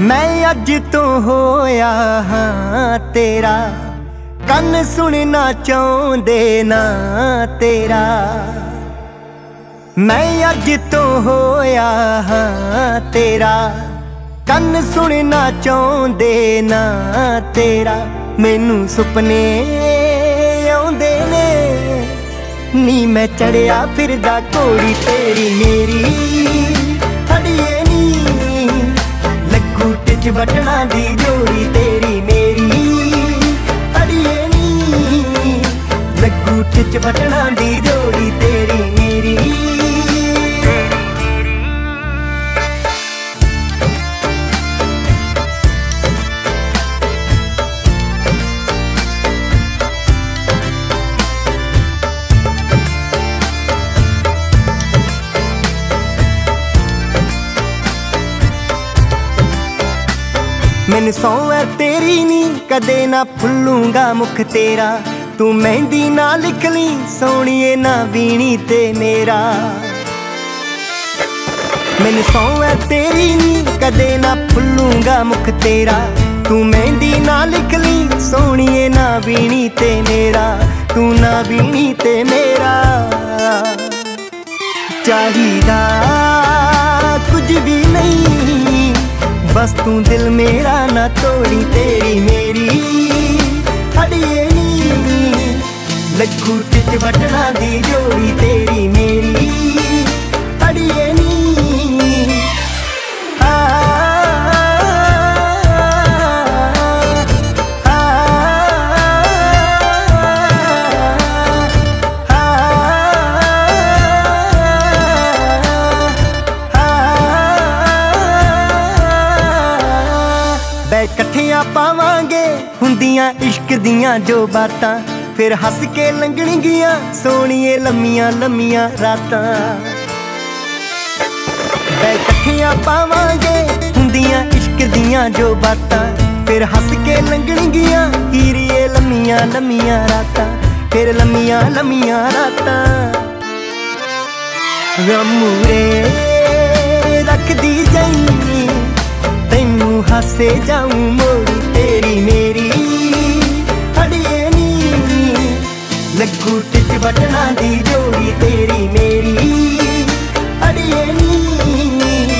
ਮੈਂ ਅੱਜ ਤੋਂ ਹੋਇਆ ਹਾਂ ਤੇਰਾ। ਕੰਨ ਸੁਣਨਾ ਚਾਹੁੰਦੇ ਨਾ ਤੇਰਾ। ਮੈਂ ਅੱਜ ਤੋਂ ਹੋਇਆ ਹਾਂ ਤੇਰਾ। ਕੰਨ ਸੁਣਨਾ ਚਾਹੁੰਦੇ ਨਾ ਤੇਰਾ। ਮੈਨੂੰ ਸੁਪਨੇ ਆਉਂਦੇ ਨੇ। ਨੀ ਮੈਂ ਚੜਿਆ ਫਿਰਦਾ ਕੋੜੀ ਤੇਰੀ ਮੇਰੀ। ਅੜੀਏ ਲੱਗੂ ਬਟਣਾ ਦੀ ਜੋੜੀ ਮੈਨੂੰ ਸੌਂ ਹੈ ਤੇਰੀ ਨੀ ਕਦੇ ਨਾ ਭੁੱਲੂੰਗਾ ਮੁਖ ਤੇਰਾ। ਤੂੰ ਮਹਿੰਦੀ ਨਾ ਲਿਖ ਲਈ ਸੋਣੀਏ ਨਾ ਵੀਣੀ ਤੇ ਮੇਰਾ। ਮੈਨੂੰ ਸੌਂ ਹੈ ਤੇਰੀ ਨੀ ਕਦੇ ਨਾ ਫੁੱਲੂਗਾ ਮੁਖ ਤੇਰਾ। ਤੂੰ ਮਹਿੰਦੀ ਨਾ ਲਿਖ ਲਈ ਸੋਣੀਏ ਨਾ ਵੀਣੀ ਤੇ ਮੇਰਾ। ਤੂੰ ਨਾ ਵੀਣੀ ਤੇ ਮੇਰਾ। ਚਾਹੀਦਾ ਬਸ ਤੂੰ ਦਿਲ ਮੇਰਾ ਨਾ ਤੋੜੀ, ਤੇਰੀ ਮੇਰੀ ਅੜੀਏ ਨੀ ਲੱਗੂ ਟਿਚ ਵਟਣਾ ਦੀ ਜੋੜੀ, ਤੇਰੀ ਮੇਰੀ ਇਕੱਠਿਆਂ ਪਾਵਾਂਗੇ ਹੁੰਦੀਆਂ ਇਸ਼ਕ ਦੀਆਂ ਜੋ ਬਾਤਾਂ। ਫਿਰ ਹੱਸ ਕੇ ਲੰਘਣਗੀਆਂ ਸੋਹਣੀਏ ਲੰਮੀਆਂ ਲੰਮੀਆਂ ਰਾਤਾਂ। ਬੈ ਪਾਵਾਂਗੇ ਹੁੰਦੀਆਂ ਇਸ਼ਕ ਦੀਆਂ ਜੋ ਬਾਤਾਂ। ਫਿਰ ਹੱਸ ਕੇ ਲੰਘਣਗੀਆਂ ਹੀਰੀਏ ਲੰਮੀਆਂ ਲੰਮੀਆਂ ਰਾਤਾਂ। ਫਿਰ ਲੰਮੀਆਂ ਲੰਮੀਆਂ ਰਾਤਾਂ। ਗਮੂਰੇ ਹੱਸੇ ਜਾਉ ਮੋੜੀ ਤੇਰੀ ਮੇਰੀ। ਅੜੀਏ ਨੀ। ਲੱਗੂ ਟਿੱਚ ਬਟਨਾ ਦੀ ਜੋੜੀ ਤੇਰੀ ਮੇਰੀ। ਅੜੀਏ ਨੀ।